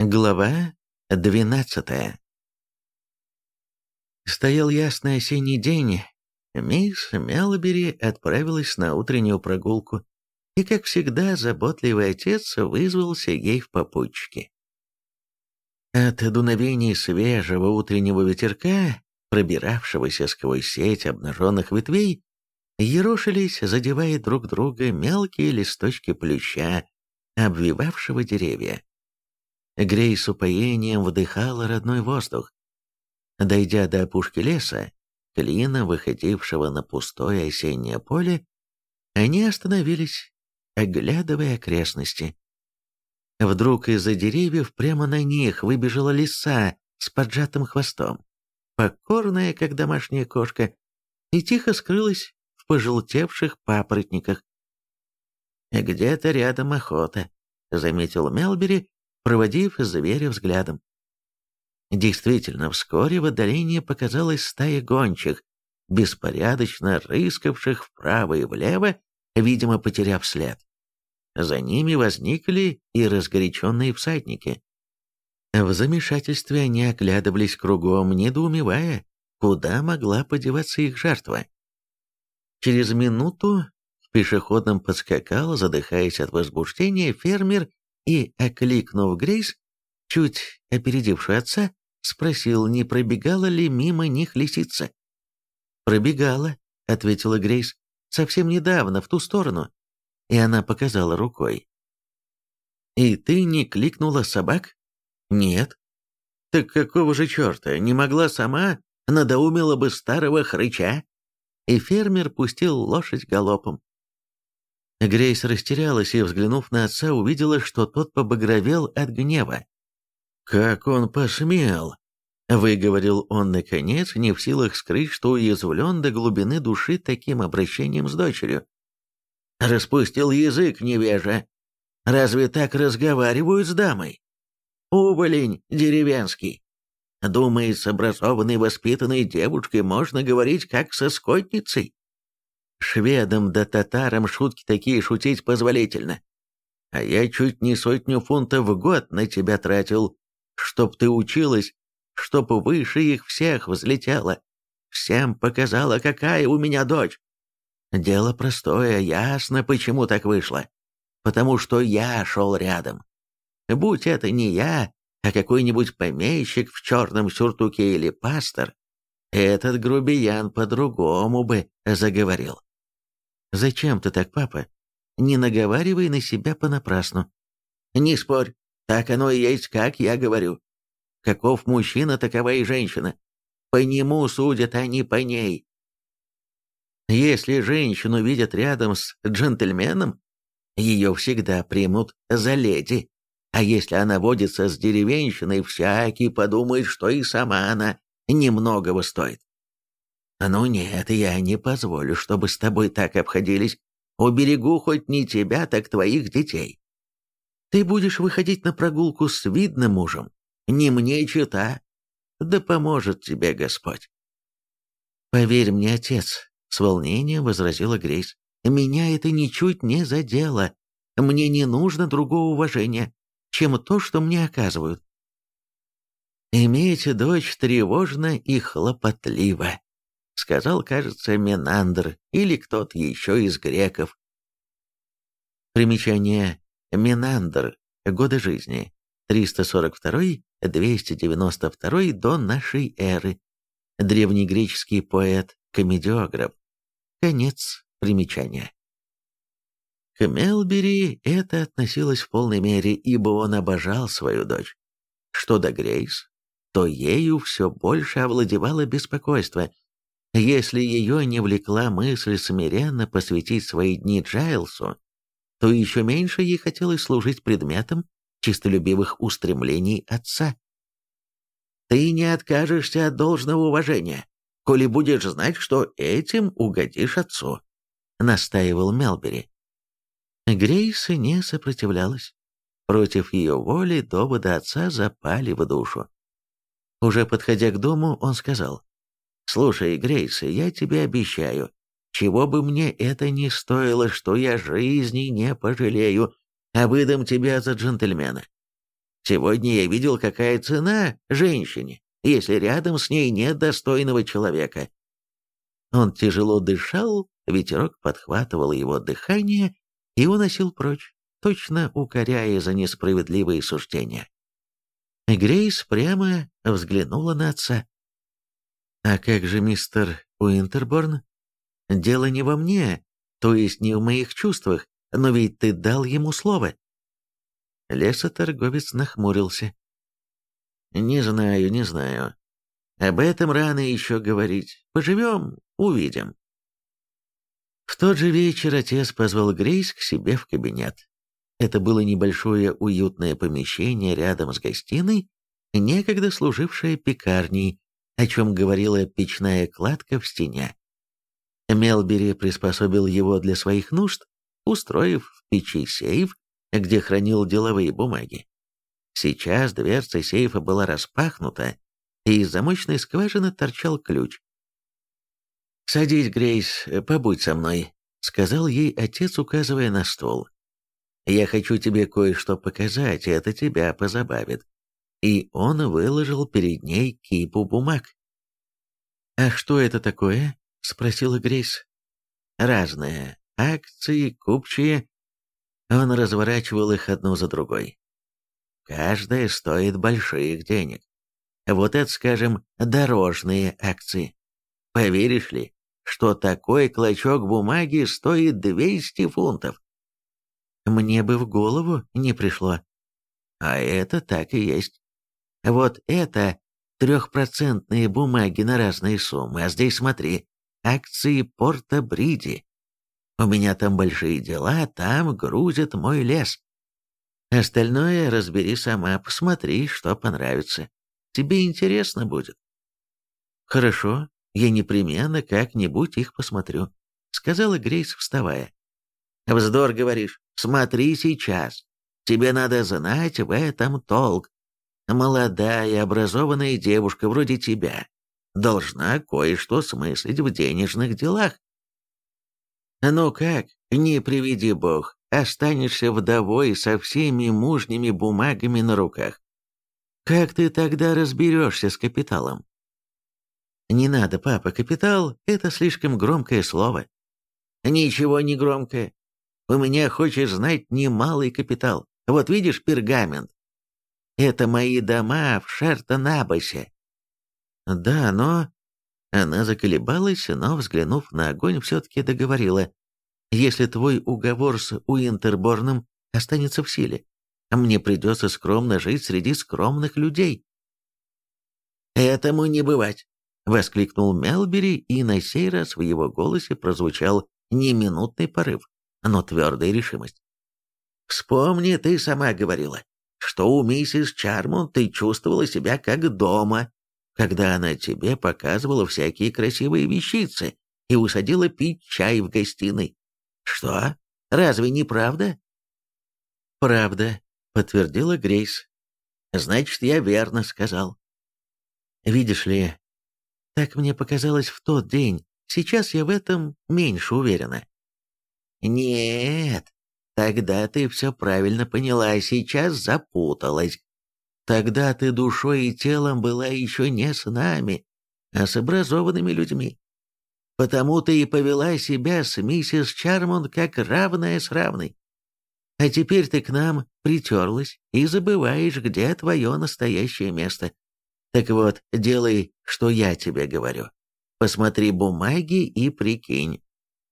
Глава двенадцатая Стоял ясный осенний день. Мисс Мелбери отправилась на утреннюю прогулку, и, как всегда, заботливый отец вызвался ей в попутчике. От дуновений свежего утреннего ветерка, пробиравшегося сквозь сеть обнаженных ветвей, ерошились, задевая друг друга мелкие листочки плюща, обвивавшего деревья. Грей с упоением вдыхала родной воздух. Дойдя до опушки леса, клина, выходившего на пустое осеннее поле, они остановились, оглядывая окрестности. Вдруг из-за деревьев прямо на них выбежала лиса с поджатым хвостом, покорная, как домашняя кошка, и тихо скрылась в пожелтевших папоротниках. «Где-то рядом охота», — заметил Мелбери, проводив зверя взглядом. Действительно, вскоре в отдалении показалась стая гончих, беспорядочно рыскавших вправо и влево, видимо, потеряв след. За ними возникли и разгоряченные всадники. В замешательстве они оглядывались кругом, недоумевая, куда могла подеваться их жертва. Через минуту в пешеходном подскакал, задыхаясь от возбуждения, фермер и, окликнув Грейс, чуть опередившую отца, спросил, не пробегала ли мимо них лисица. «Пробегала», — ответила Грейс, — «совсем недавно, в ту сторону». И она показала рукой. «И ты не кликнула собак?» «Нет». «Так какого же черта, не могла сама, надоумила бы старого хрыча?» И фермер пустил лошадь галопом. Грейс растерялась и, взглянув на отца, увидела, что тот побагровел от гнева. «Как он посмел!» — выговорил он наконец, не в силах скрыть, что уязвлен до глубины души таким обращением с дочерью. «Распустил язык невежа. Разве так разговаривают с дамой? Уволень деревенский. Думает, с образованной воспитанной девушкой можно говорить как со скотницей. Шведам да татарам шутки такие шутить позволительно. А я чуть не сотню фунтов в год на тебя тратил, чтоб ты училась, чтоб выше их всех взлетела. Всем показала, какая у меня дочь. Дело простое, ясно, почему так вышло. Потому что я шел рядом. Будь это не я, а какой-нибудь помещик в черном сюртуке или пастор, этот грубиян по-другому бы заговорил. «Зачем ты так, папа? Не наговаривай на себя понапрасну». «Не спорь, так оно и есть, как я говорю. Каков мужчина, такова и женщина. По нему судят, а не по ней. Если женщину видят рядом с джентльменом, ее всегда примут за леди. А если она водится с деревенщиной, всякий подумает, что и сама она немногого стоит. «Ну нет, я не позволю, чтобы с тобой так обходились. Уберегу хоть не тебя, так твоих детей. Ты будешь выходить на прогулку с видным мужем, не мне чита. Да поможет тебе Господь». «Поверь мне, отец», — с волнением возразила Грейс, — «меня это ничуть не задело. Мне не нужно другого уважения, чем то, что мне оказывают». «Иметь дочь тревожно и хлопотливо», сказал, кажется, Менандр или кто-то еще из греков. Примечание Менандр. Годы жизни. 342-292 до нашей эры. Древнегреческий поэт-комедиограф. Конец примечания. К Мелбери это относилось в полной мере, ибо он обожал свою дочь. Что до Грейс, то ею все больше овладевало беспокойство, если ее не влекла мысль смиренно посвятить свои дни Джайлсу, то еще меньше ей хотелось служить предметом чистолюбивых устремлений отца. «Ты не откажешься от должного уважения, коли будешь знать, что этим угодишь отцу», — настаивал Мелбери. Грейс не сопротивлялась. Против ее воли доводы отца запали в душу. Уже подходя к дому, он сказал, Слушай, Грейс, я тебе обещаю, чего бы мне это ни стоило, что я жизни не пожалею, а выдам тебя за джентльмена. Сегодня я видел, какая цена женщине, если рядом с ней нет достойного человека. Он тяжело дышал, ветерок подхватывал его дыхание и уносил прочь, точно укоряя за несправедливые суждения. Грейс прямо взглянула на отца. «А как же мистер Уинтерборн? Дело не во мне, то есть не в моих чувствах, но ведь ты дал ему слово». Лесоторговец нахмурился. «Не знаю, не знаю. Об этом рано еще говорить. Поживем, увидим». В тот же вечер отец позвал Грейс к себе в кабинет. Это было небольшое уютное помещение рядом с гостиной, некогда служившее пекарней, о чем говорила печная кладка в стене. Мелбери приспособил его для своих нужд, устроив в печи сейф, где хранил деловые бумаги. Сейчас дверца сейфа была распахнута, и из замочной скважины торчал ключ. «Садись, Грейс, побудь со мной», — сказал ей отец, указывая на стол. «Я хочу тебе кое-что показать, и это тебя позабавит». И он выложил перед ней кипу бумаг. «А что это такое?» — спросила Грейс. «Разные. Акции, купчие». Он разворачивал их одну за другой. Каждая стоит больших денег. Вот это, скажем, дорожные акции. Поверишь ли, что такой клочок бумаги стоит 200 фунтов? Мне бы в голову не пришло. А это так и есть. Вот это трехпроцентные бумаги на разные суммы, а здесь смотри, акции Порта Бриди. У меня там большие дела, там грузят мой лес. Остальное разбери сама, посмотри, что понравится. Тебе интересно будет. Хорошо, я непременно как-нибудь их посмотрю, сказала Грейс, вставая. Вздор, говоришь, смотри сейчас. Тебе надо знать в этом толк. Молодая, образованная девушка вроде тебя должна кое-что смыслить в денежных делах. Ну как, не приведи бог, останешься вдовой со всеми мужними бумагами на руках. Как ты тогда разберешься с капиталом? Не надо, папа, капитал — это слишком громкое слово. Ничего не громкое. У меня, хочешь знать, немалый капитал. Вот видишь пергамент? Это мои дома в Шертонабасе. Да, но... Она заколебалась, но, взглянув на огонь, все-таки договорила. Если твой уговор с Уинтерборном останется в силе, мне придется скромно жить среди скромных людей. «Этому не бывать!» — воскликнул Мелбери, и на сей раз в его голосе прозвучал не минутный порыв, но твердая решимость. «Вспомни, ты сама говорила, что у миссис Чармон ты чувствовала себя как дома, когда она тебе показывала всякие красивые вещицы и усадила пить чай в гостиной. Что? Разве не правда? Правда, подтвердила Грейс. Значит, я верно сказал. Видишь ли, так мне показалось в тот день. Сейчас я в этом меньше уверена. Нет, тогда ты все правильно поняла, а сейчас запуталась. Тогда ты душой и телом была еще не с нами, а с образованными людьми. Потому ты и повела себя с миссис Чармонд как равная с равной. А теперь ты к нам притерлась и забываешь, где твое настоящее место. Так вот, делай, что я тебе говорю. Посмотри бумаги и прикинь,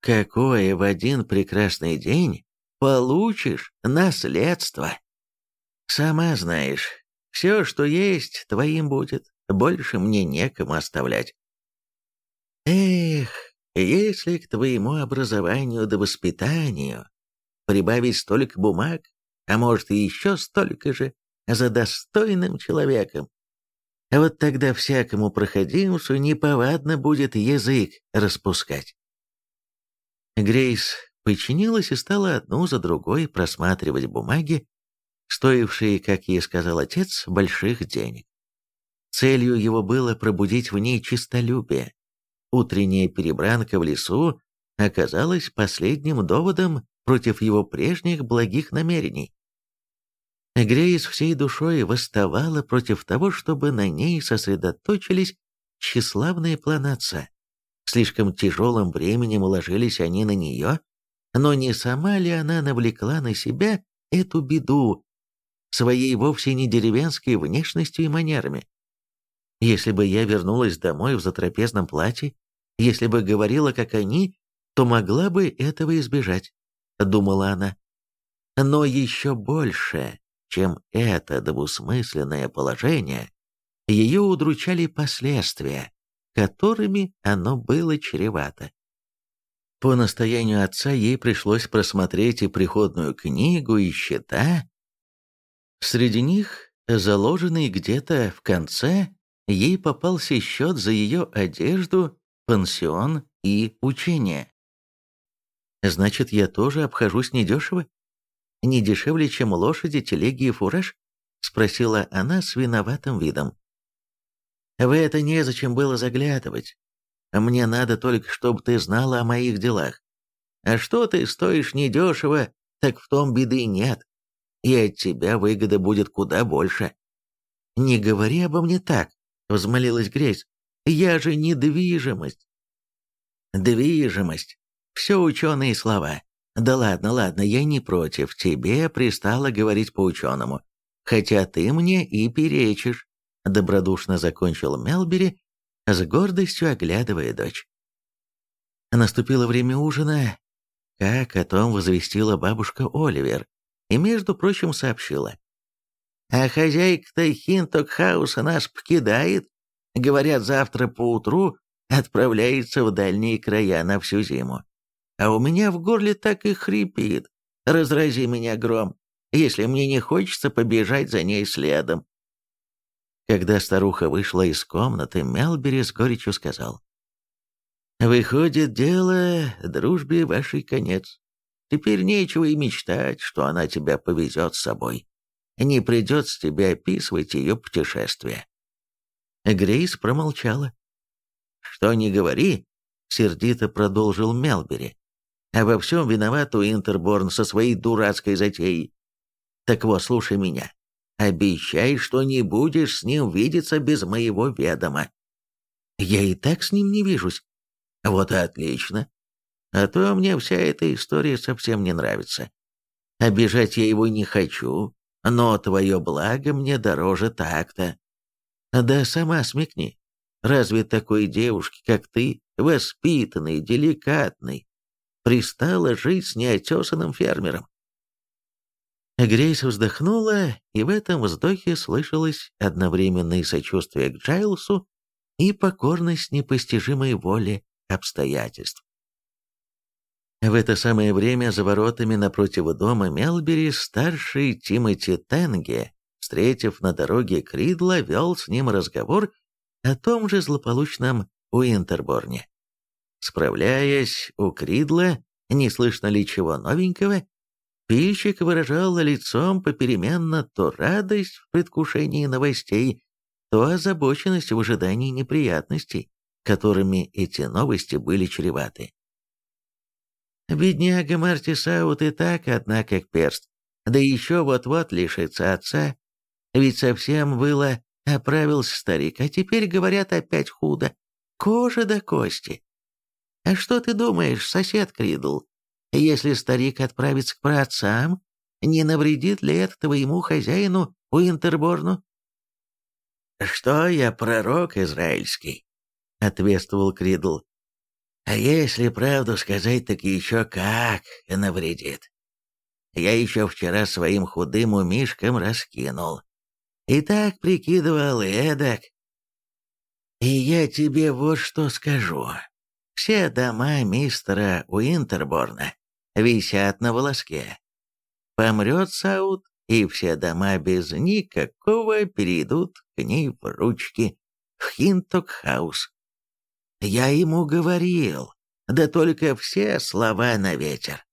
какое в один прекрасный день получишь наследство. Сама знаешь, все, что есть, твоим будет, больше мне некому оставлять. Эх, если к твоему образованию да воспитанию прибавить столько бумаг, а может и еще столько же, за достойным человеком. А вот тогда всякому проходимцу неповадно будет язык распускать. Грейс подчинилась и стала одну за другой просматривать бумаги, стоившие, как ей сказал отец, больших денег. Целью его было пробудить в ней чистолюбие. Утренняя перебранка в лесу оказалась последним доводом против его прежних благих намерений. Грейс всей душой восставала против того, чтобы на ней сосредоточились тщеславные отца. Слишком тяжелым бременем уложились они на нее, но не сама ли она навлекла на себя эту беду своей вовсе не деревенской внешностью и манерами? Если бы я вернулась домой в затрапезном платье, если бы говорила, как они, то могла бы этого избежать, думала она. Но еще больше, чем это двусмысленное положение, ее удручали последствия, которыми оно было чревато. По настоянию отца ей пришлось просмотреть и приходную книгу, и счета. Среди них, заложенный где-то в конце, ей попался счет за ее одежду, пансион и учение. Значит, я тоже обхожусь недешево? Не дешевле, чем лошади, телеги и фураж? Спросила она с виноватым видом. В это незачем было заглядывать. Мне надо только, чтобы ты знала о моих делах. А что ты стоишь недешево, так в том беды нет. И от тебя выгода будет куда больше. Не говори обо мне так, — взмолилась Грейс. «Я же недвижимость». «Движимость. Все ученые слова. Да ладно, ладно, я не против. Тебе пристало говорить по-ученому. Хотя ты мне и перечишь», — добродушно закончил Мелбери, с гордостью оглядывая дочь. Наступило время ужина, как о том возвестила бабушка Оливер, и, между прочим, сообщила. А хозяйка-то Хинтокхауса нас покидает. Говорят, завтра поутру отправляется в дальние края на всю зиму. А у меня в горле так и хрипит. Разрази меня гром, если мне не хочется побежать за ней следом. Когда старуха вышла из комнаты, Мелбери с горечью сказал. «Выходит, дело дружбе вашей конец. Теперь нечего и мечтать, что она тебя повезет с собой не придется тебе описывать ее путешествие». Грейс промолчала. «Что не говори», — сердито продолжил Мелбери, «а во всем виноват Уинтерборн со своей дурацкой затеей. Так вот, слушай меня. Обещай, что не будешь с ним видеться без моего ведома». «Я и так с ним не вижусь». «Вот и отлично. А то мне вся эта история совсем не нравится. Обижать я его не хочу, но твое благо мне дороже так-то. Да сама смекни, разве такой девушке, как ты, воспитанной, деликатной, пристала жить с неотесанным фермером? Грейс вздохнула, и в этом вздохе слышалось одновременное сочувствие к Джайлсу и покорность непостижимой воле обстоятельств. В это самое время за воротами напротив дома Мелбери старший Тимоти Тенге, встретив на дороге Кридла, вел с ним разговор о том же злополучном Уинтерборне. Справляясь у Кридла, не слышно ли чего новенького, пильщик выражал лицом попеременно то радость в предвкушении новостей, то озабоченность в ожидании неприятностей, которыми эти новости были чреваты. Бедняга Марти Саут и так одна как перст, да еще вот-вот лишится отца. Ведь совсем было оправился старик, а теперь, говорят, опять худо. Кожа до кости. А что ты думаешь, сосед Кридл? Если старик отправится к праотцам, не навредит ли это твоему хозяину Уинтерборну? «Что я пророк израильский?» — ответствовал Кридл. А если правду сказать, так еще как навредит. Я еще вчера своим худым умишком раскинул. И так прикидывал эдак. И я тебе вот что скажу. Все дома мистера Уинтерборна висят на волоске. Помрет Саут, и все дома без никакого перейдут к ней в ручки в Хинтокхаус. Я ему говорил, да только все слова на ветер.